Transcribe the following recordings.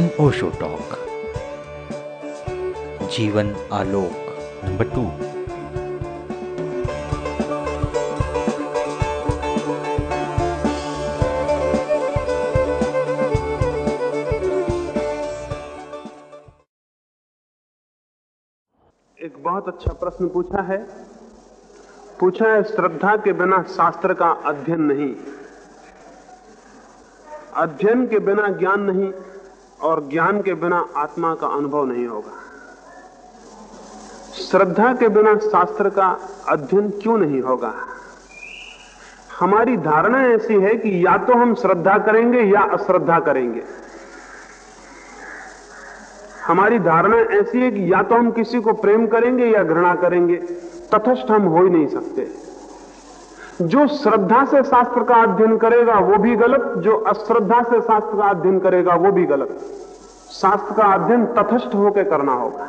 N Osho talk. जीवन आलोक। Number two. एक बहुत अच्छा प्रश्न पूछा है। पूछा है श्रद्धा के बिना शास्त्र का अध्ययन नहीं। अध्ययन के बिना ज्ञान नहीं। और ज्ञान के बिना आत्मा का अनुभव नहीं होगा। श्रद्धा के बिना शास्त्र का अध्ययन क्यों नहीं होगा? हमारी धारणा ऐसी है कि या तो हम श्रद्धा करेंगे या अश्रद्धा करेंगे। हमारी धारणा ऐसी है कि या तो हम किसी को प्रेम करेंगे या घृणा करेंगे, तथस्थ हम हो ही नहीं सकते। जो श्रद्धा से शास्त्र का अध्ययन करेगा, वो भी गलत। जो अश्रद्धा से शास्त्र का अध्ययन करेगा, वो भी गलत। शास्त्र का अध्ययन तथस्थ होकर करना होगा।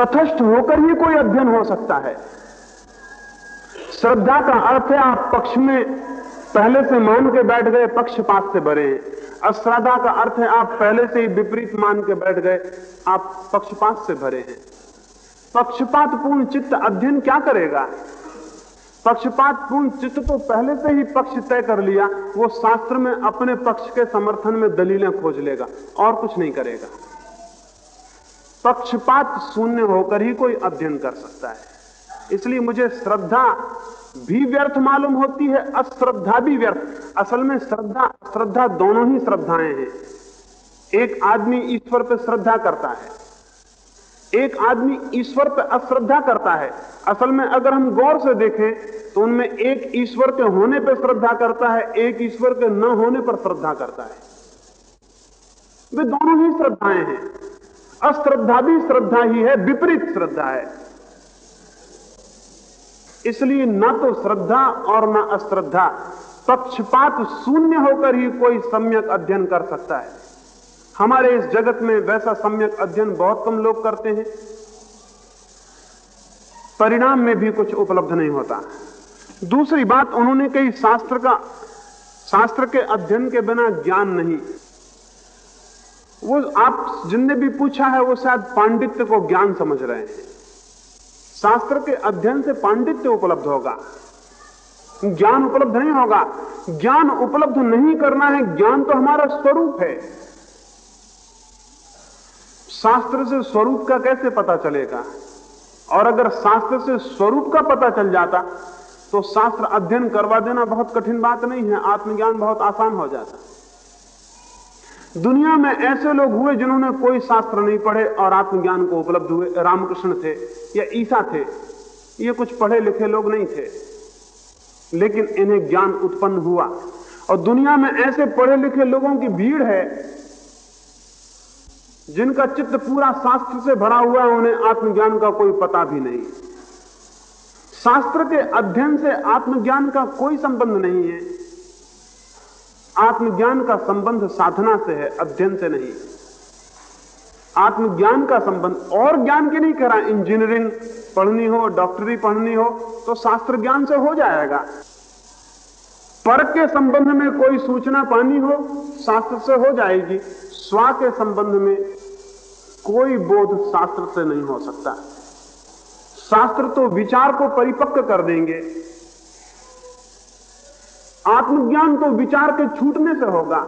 तथस्थ होकर ही कोई अध्ययन हो सकता है। श्रद्धा का अर्थ है, आप पक्ष में पहले से मान के बैठ गए, पक्षपात से भरे। अश्रद्धा का अर्थ है, आप पहले से ही विपरीत मान के बैठ गए, आप पक्षपात से भरे हैं। पक्षपात पूर्ण चित्त अध्ययन क्या करेगा? पक्षपात पूर्ण चित्त तो पहले से ही पक्ष तय कर लिया, वो शास्त्र में अपने पक्ष के समर्थन में दलीलें खोज लेगा और कुछ नहीं करेगा। पक्षपात शून्य होकर ही कोई अध्ययन कर सकता है। इसलिए मुझे श्रद्धा भी व्यर्थ मालूम होती है, अश्रद्धा भी व्यर्थ। असल में श्रद्धा श्रद्धा दोनों ही श्रद्धाएँ हैं। एक आदमी ईश्वर पर श्रद्धा करता है एक आदमी ईश्वर पर अश्रद्धा करता है। असल में अगर हम गौर से देखें तो उनमें एक ईश्वर के होने पर श्रद्धा करता है, एक ईश्वर के न होने पर श्रद्धा करता है। वे दोनों ही श्रद्धाएँ हैं। अश्रद्धा भी श्रद्धा ही है, विपरीत श्रद्धा है। इसलिए न तो श्रद्धा और न अश्रद्धा पक्षपात शून्य होकर ही कोई सम्यक अध्ययन कर सकता है। हमारे इस जगत में वैसा सम्यक अध्ययन बहुत कम लोग करते हैं। परिणाम में भी कुछ उपलब्ध नहीं होता। दूसरी बात, उन्होंने कही शास्त्र का, शास्त्र के अध्ययन के बिना ज्ञान नहीं। वो आप, जिनने भी पूछा है, वो शायद पांडित्य को ज्ञान समझ रहे हैं। शास्त्र के अध्ययन से पांडित्य उपलब्ध होगा। ज्ञान उपलब्ध नहीं होगा। ज्ञान उपलब्ध नहीं करना है, ज्ञान तो हमारा स्वरूप है। शास्त्र से स्वरूप का कैसे पता चलेगा? और अगर शास्त्र से स्वरूप का पता चल जाता तो शास्त्र अध्ययन करवा देना बहुत कठिन बात नहीं है, आत्मज्ञान बहुत आसान हो जाता। दुनिया में ऐसे लोग हुए जिन्होंने कोई शास्त्र नहीं पढ़े और आत्मज्ञान को उपलब्ध हुए। रामकृष्ण थे या ईसा थे, ये कुछ पढ़े लिखे लोग नहीं थे। लेकिन इन्हें ज्ञान उत्पन्न हुआ। और दुनिया में ऐसे पढ़े लिखे लोगों की भीड़ है जिनका चित्त पूरा शास्त्र से भरा हुआ है, उन्हें आत्मज्ञान का कोई पता भी नहीं शास्त्र के अध्ययन से आत्मज्ञान का कोई संबंध नहीं है। आत्मज्ञान का संबंध साधना से है, अध्ययन से नहीं। आत्मज्ञान का संबंध और ज्ञान के नहीं करा इंजीनियरिंग पढ़नी हो, डॉक्टरी पढ़नी हो तो शास्त्र ज्ञान से हो जाएगा। पर के संबंध में कोई सूचना पानी हो, शास्त्र से हो जाएगी। स्वा के संबंध में कोई बोध शास्त्र से नहीं हो सकता। शास्त्र तो विचार को परिपक्व कर देंगे। आत्मज्ञान तो विचार के छूटने से होगा।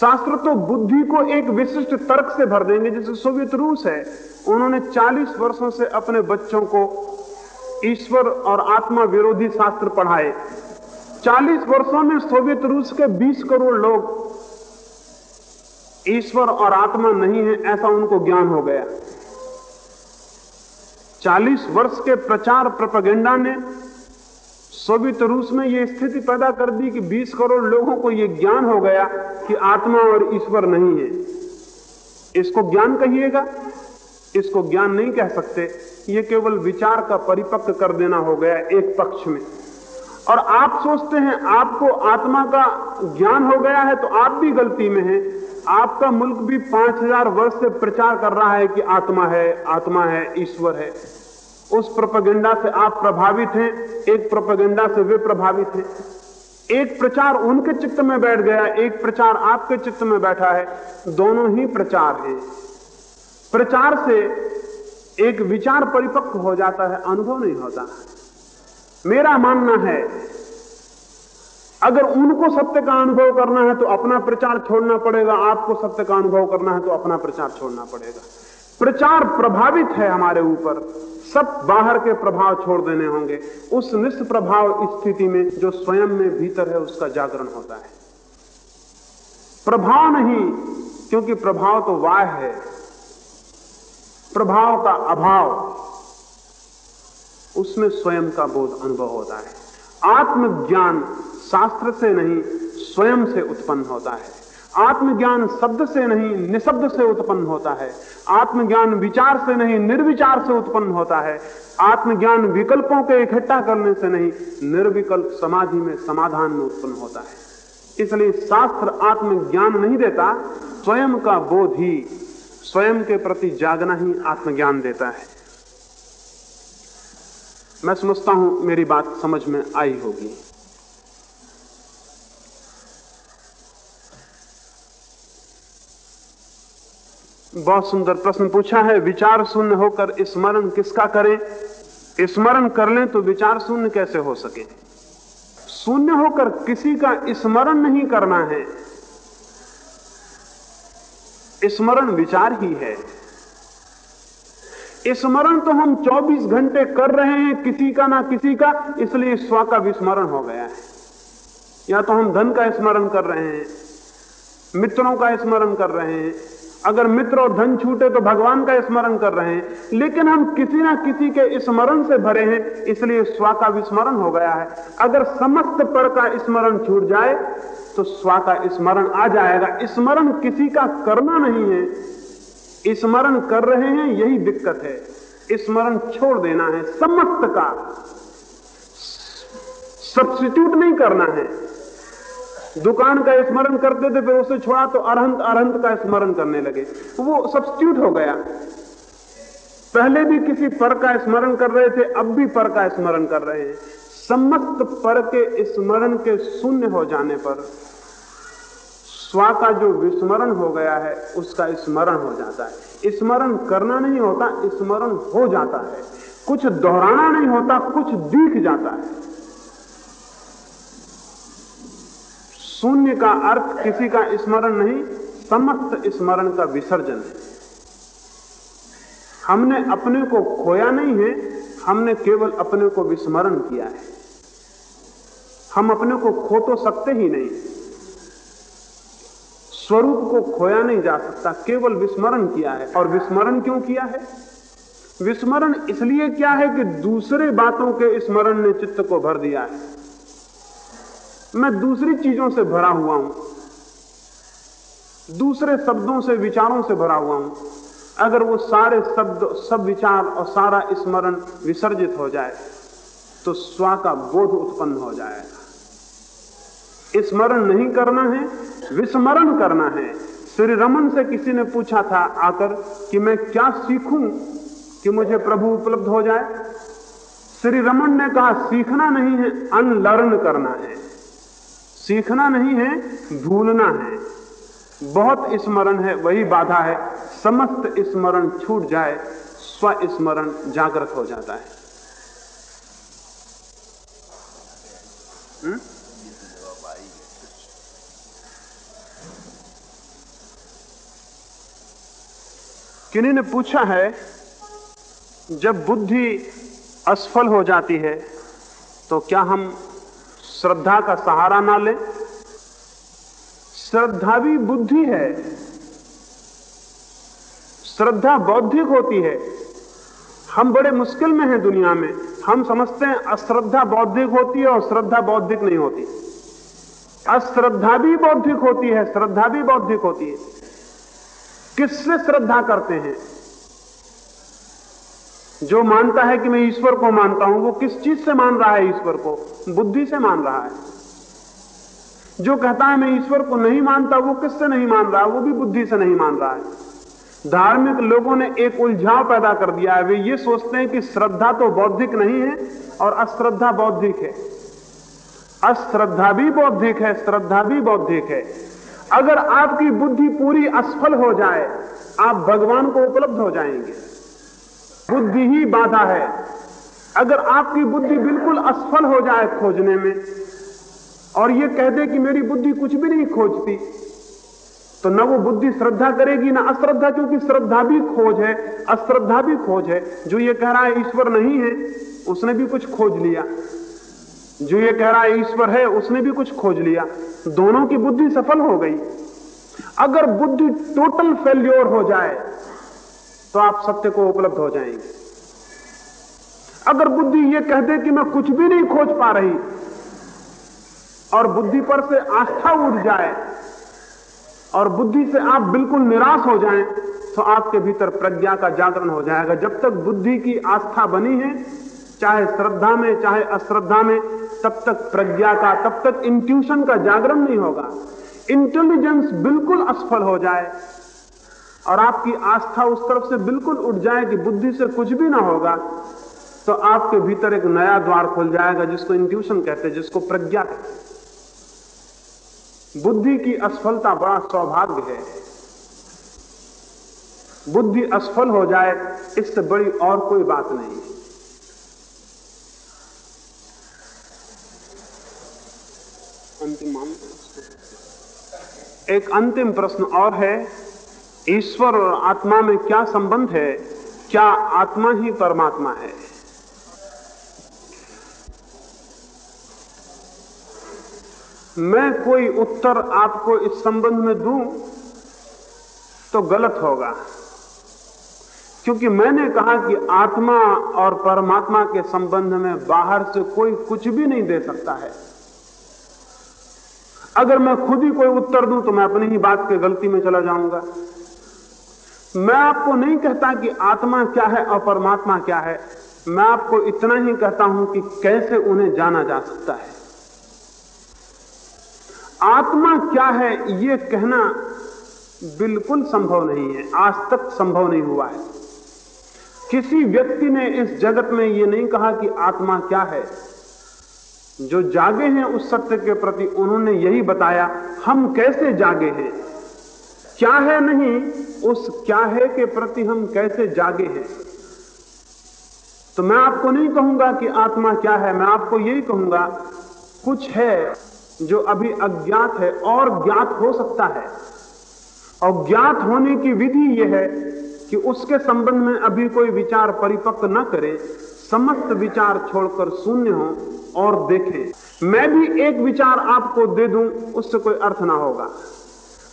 शास्त्र तो बुद्धि को एक विशिष्ट तर्क से भर देंगे, जैसे सोवियत रूस है। उन्होंने 40 वर्षों से अपने बच्चों को ईश्वर और आत्मा विरोधी शास्त्र पढ़ाए। 40 वर्षों में सोवियत रूस के 20 करोड़ लोग ईश्वर और आत्मा नहीं है, ऐसा उनको ज्ञान हो गया। 40 वर्ष के प्रचार प्रपगेंडा ने सोवियत रूस में यह स्थिति पैदा कर दी कि 20 करोड़ लोगों को यह ज्ञान हो गया कि आत्मा और ईश्वर नहीं है। इसको ज्ञान कहिएगा? इसको ज्ञान नहीं कह सकते। ये केवल विचार का परिपक्व कर देना हो गया एक पक्ष में। और आप सोचते हैं, आपको आत्मा का ज्ञान हो गया है तो आप भी गलती में हैं। आपका मुल्क भी पाँच हज़ार वर्ष से प्रचार कर रहा है कि आत्मा है आत्मा है, ईश्वर है। उस प्रोपेगेंडा से आप प्रभावित हैं, एक प्रोपेगेंडा से वे प्रभावित हैं। एक प्रचार उनके चित्त में बैठ गया, एक प्रचार आपके चित्त में बैठा है। दोनों ही प्रचार हैं। प्रचार से एक विचार परिपक्व हो जाता है, अनुभव नहीं होता। मेरा मानना है, अगर उनको सत्य का अनुभव करना है तो अपना प्रचार छोड़ना पड़ेगा, आपको सत्य का अनुभव करना है तो अपना प्रचार छोड़ना पड़ेगा। प्रचार प्रभावित है हमारे ऊपर, सब बाहर के प्रभाव छोड़ देने होंगे। उस निष्प्रभाव स्थिति में जो स्वयं में भीतर है उसका जागरण होता है। प्रभाव नहीं, क्योंकि प्रभाव तो वाह है। प्रभाव का अभाव। उसमें स्वयं का बोध अनुभव होता है। आत्मज्ञान शास्त्र से नहीं, स्वयं से उत्पन्न होता है। आत्मज्ञान शब्द से नहीं, निशब्द से उत्पन्न होता है। आत्मज्ञान विचार से नहीं, निर्विचार से उत्पन्न होता है। आत्मज्ञान विकल्पों के इकट्ठा करने से नहीं, निर्विकल्प समाधि में समाधान में उत्पन्न होता है। इसलिए शास्त्र आत्मज्ञान नहीं देता, स्वयं का बोध ही, स्वयं के प्रति जागना ही आत्मज्ञान देता है। मैं समझता हूँ मेरी बात समझ में आई होगी। बहुत सुंदर प्रश्न पूछा है, विचार शून्य होकर स्मरण किसका करें? स्मरण कर लें तो विचार शून्य कैसे हो सके? शून्य होकर किसी का स्मरण नहीं करना है। स्मरण विचार ही है। स्मरण तो हम 24 घंटे कर रहे हैं, किसी का ना किसी का, इसलिए स्व का विस्मरण हो गया है। या तो हम धन का स्मरण कर रहे हैं, मित्रों का स्मरण कर रहे हैं, अगर मित्र और धन छूटे तो भगवान का स्मरण कर रहे हैं, लेकिन हम किसी ना किसी के स्मरण से भरे हैं, इसलिए स्व का विस्मरण हो गया है। अगर समस्त पर का स्मरण छूट जाए तो स्व का स्मरण आ जाएगा। स्मरण किसी का करना नहीं है स्मरण कर रहे हैं, यही दिक्कत है। स्मरण छोड़ देना है, समस्त का। सब्सिट्यूट नहीं करना है। दुकान का स्मरण करते थे, फिर उसे छोड़ा तो अरहंत अरहंत का स्मरण करने लगे। वो सब्सिट्यूट हो गया। पहले भी किसी पर का स्मरण कर रहे थे, अब भी पर का स्मरण कर रहे हैं। समस्त पर के स्मरण के शून्य हो जाने पर स्व का जो विस्मरण हो गया है, उसका स्मरण हो जाता है। स्मरण करना नहीं होता, स्मरण हो जाता है। कुछ दोहराना नहीं होता, कुछ दिख जाता है। शून्य का अर्थ किसी का स्मरण नहीं, समस्त स्मरण का विसर्जन है। हमने अपने को खोया नहीं है, हमने केवल अपने को विस्मरण किया है। हम अपने को खो तो सकते ही नहीं। स्वरूप को खोया नहीं जा सकता, केवल विस्मरण किया है। और विस्मरण क्यों किया है? विस्मरण इसलिए क्या है कि दूसरे बातों के स्मरण ने चित्त को भर दिया है। मैं दूसरी चीज़ों से भरा हुआ हूँ। दूसरे शब्दों से, विचारों से भरा हुआ हूँ। अगर वो सारे शब्द, सब विचार और सारा स्मरण विसर्जित हो जाए तो स्वा का बोध उत्पन्न हो जाएगा। स्मरण नहीं करना है, विस्मरण करना है। श्री रमन से किसी ने पूछा था आकर कि मैं क्या सीखूं कि मुझे प्रभु उपलब्ध हो जाए? श्री रमन ने कहा, सीखना नहीं है, अनलर्न करना है। सीखना नहीं है भूलना है। बहुत स्मरण है, वही बाधा है। समस्त स्मरण छूट जाए स्वस्मरण जागृत हो जाता है? किन्हीं ने पूछा है, जब बुद्धि असफल हो जाती है तो क्या हम श्रद्धा का सहारा ना लें? श्रद्धा भी बुद्धि है। श्रद्धा बौद्धिक होती है। हम बड़े मुश्किल में हैं दुनिया में। हम समझते हैं अश्रद्धा बौद्धिक होती है और श्रद्धा बौद्धिक नहीं होती। अश्रद्धा भी बौद्धिक होती है, श्रद्धा भी बौद्धिक होती है। किससे श्रद्धा करते हैं? जो मानता है कि मैं ईश्वर को मानता हूँ, वो किस चीज़ से मान रहा है ईश्वर को? बुद्धि से मान रहा है। जो कहता है मैं ईश्वर को नहीं मानता, वो किससे नहीं मान रहा? वो भी बुद्धि से नहीं मान रहा है। धार्मिक लोगों ने एक उलझाव पैदा कर दिया है। वे ये सोचते हैं कि श्रद्धा तो बौद्धिक नहीं है और अश्रद्धा बौद्धिक है। अश्रद्धा भी बौद्धिक है, श्रद्धा भी बौद्धिक है। अगर आपकी बुद्धि पूरी असफल हो जाए, आप भगवान को उपलब्ध हो जाएँगे। बुद्धि ही बाधा है। अगर आपकी बुद्धि बिल्कुल असफल हो जाए खोजने में, और ये कह दे कि मेरी बुद्धि कुछ भी नहीं खोजती तो न वो बुद्धि श्रद्धा करेगी, ना अश्रद्धा, क्योंकि श्रद्धा भी खोज है, अश्रद्धा भी खोज है। जो ये कह रहा है, ईश्वर नहीं है, उसने भी कुछ खोज लिया। जो ये कह रहा है ईश्वर है, उसने भी कुछ खोज लिया। दोनों की बुद्धि सफल हो गई। अगर बुद्धि टोटल फेल्योर हो जाए तो आप सत्य को उपलब्ध हो जाएँगे। अगर बुद्धि ये कह दे कि मैं कुछ भी नहीं खोज पा रही, और बुद्धि पर से आस्था उठ जाए, और बुद्धि से आप बिल्कुल निराश हो जाएँ तो आपके भीतर प्रज्ञा का जागरण हो जाएगा। जब तक बुद्धि की आस्था बनी है चाहे श्रद्धा में, चाहे अश्रद्धा में, तब तक प्रज्ञा का, तब तक इंट्यूशन का जागरण नहीं होगा। इंटेलिजेंस बिल्कुल असफल हो जाए और आपकी आस्था उस तरफ़ से बिल्कुल उठ जाए कि बुद्धि से कुछ भी ना होगा तो आपके भीतर एक नया द्वार खुल जाएगा, जिसको इंट्यूशन कहते हैं, जिसको प्रज्ञा कहते हैं। बुद्धि की असफलता बड़ा सौभाग्य है। बुद्धि असफल हो जाए, इससे बड़ी और कोई बात नहीं है। अंतिम एक अंतिम प्रश्न और है, ईश्वर और आत्मा में क्या संबंध है? क्या आत्मा ही परमात्मा है? मैं कोई उत्तर आपको इस संबंध में दूँ तो गलत होगा। क्योंकि मैंने कहा कि आत्मा और परमात्मा के संबंध में बाहर से कोई कुछ भी नहीं दे सकता है। अगर मैं खुद ही कोई उत्तर दूँ तो मैं अपनी ही बात के गलती में चला जाऊँगा। मैं आपको नहीं कहता कि आत्मा क्या है और परमात्मा क्या है। मैं आपको इतना ही कहता हूँ कि कैसे उन्हें जाना जा सकता है। आत्मा क्या है यह कहना बिल्कुल संभव नहीं है। आज तक संभव नहीं हुआ है। किसी व्यक्ति ने इस जगत में यह नहीं कहा कि आत्मा क्या है। जो जागे हैं उस सत्य के प्रति उन्होंने यही बताया, हम कैसे जागे हैं? क्या है नहीं, उस क्या है के प्रति हम कैसे जागे हैं? तो मैं आपको नहीं कहूँगा कि आत्मा क्या है, मैं आपको यही कहूँगा, कुछ है जो अभी अज्ञात है और ज्ञात हो सकता है। और ज्ञात होने की विधि यह है कि उसके संबंध में अभी कोई विचार परिपक्व न करे। समस्त विचार छोड़कर शून्य हो और देखें। मैं भी एक विचार आपको दे दूँ, उससे कोई अर्थ ना होगा।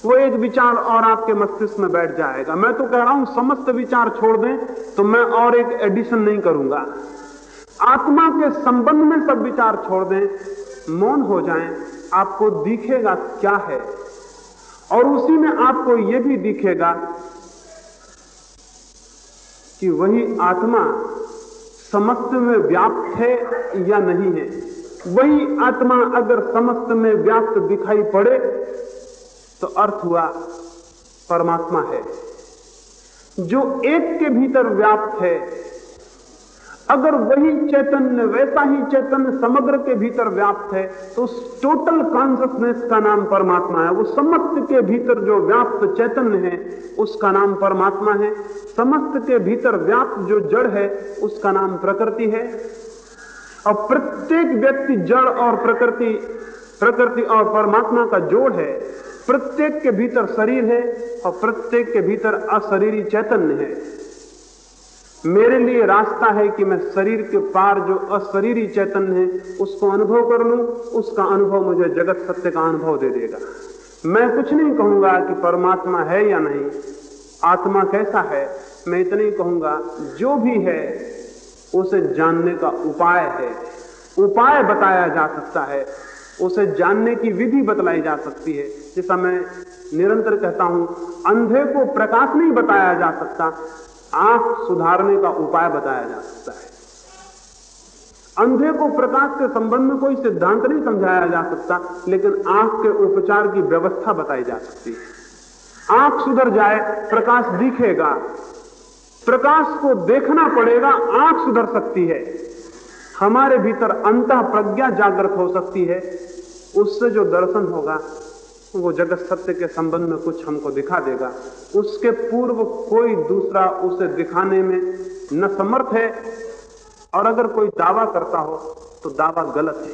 वो एक विचार और आपके मस्तिष्क में बैठ जाएगा। मैं तो कह रहा हूँ, समस्त विचार छोड़ दें तो मैं और एक एडिशन नहीं करूँगा। आत्मा के संबंध में सब विचार छोड़ दें, मौन हो जाएँ, आपको दिखेगा क्या है। और उसी में आपको यह भी दिखेगा कि वही आत्मा समस्त में व्याप्त है या नहीं है? वही आत्मा अगर समस्त में व्याप्त दिखाई पड़े तो अर्थ हुआ परमात्मा है। जो एक के भीतर व्याप्त है अगर वही चैतन्य, वैसा ही चैतन्य समग्र के भीतर व्याप्त है तो उस टोटल कॉन्सियसनेस का नाम परमात्मा है। वो समस्त के भीतर जो व्याप्त चैतन्य है, उसका नाम परमात्मा है। समस्त के भीतर व्याप्त जो जड़ है, उसका नाम प्रकृति है। और प्रत्येक व्यक्ति जड़ और प्रकृति प्रकृति और परमात्मा का जोड़ है। प्रत्येक के भीतर शरीर है और प्रत्येक के भीतर अशरीरी चैतन्य है। मेरे लिए रास्ता है कि मैं शरीर के पार जो अशरीरी चैतन्य है, उसको अनुभव कर लूँ, उसका अनुभव मुझे जगत सत्य का अनुभव दे देगा। मैं कुछ नहीं कहूँगा कि परमात्मा है या नहीं। आत्मा कैसा है, मैं इतना ही कहूँगा, जो भी है, उसे जानने का उपाय है। उपाय बताया जा सकता है, उसे जानने की विधि बतलाई जा सकती है। जैसा मैं निरंतर कहता हूँ, अंधे को प्रकाश नहीं बताया जा सकता आँख सुधारने का उपाय बताया जा सकता है। अंधे को प्रकाश के संबंध में कोई सिद्धांत नहीं समझाया जा सकता, लेकिन आँख के उपचार की व्यवस्था बताई जा सकती है। आँख सुधर जाए, प्रकाश दिखेगा। प्रकाश को देखना पड़ेगा, आँख सुधर सकती है। हमारे भीतर अंत प्रज्ञा जागृत हो सकती है। उससे जो दर्शन होगा वो जगत सत्य के संबंध में कुछ हमको दिखा देगा। उसके पूर्व कोई दूसरा उसे दिखाने में न समर्थ है। और अगर कोई दावा करता हो तो दावा गलत है।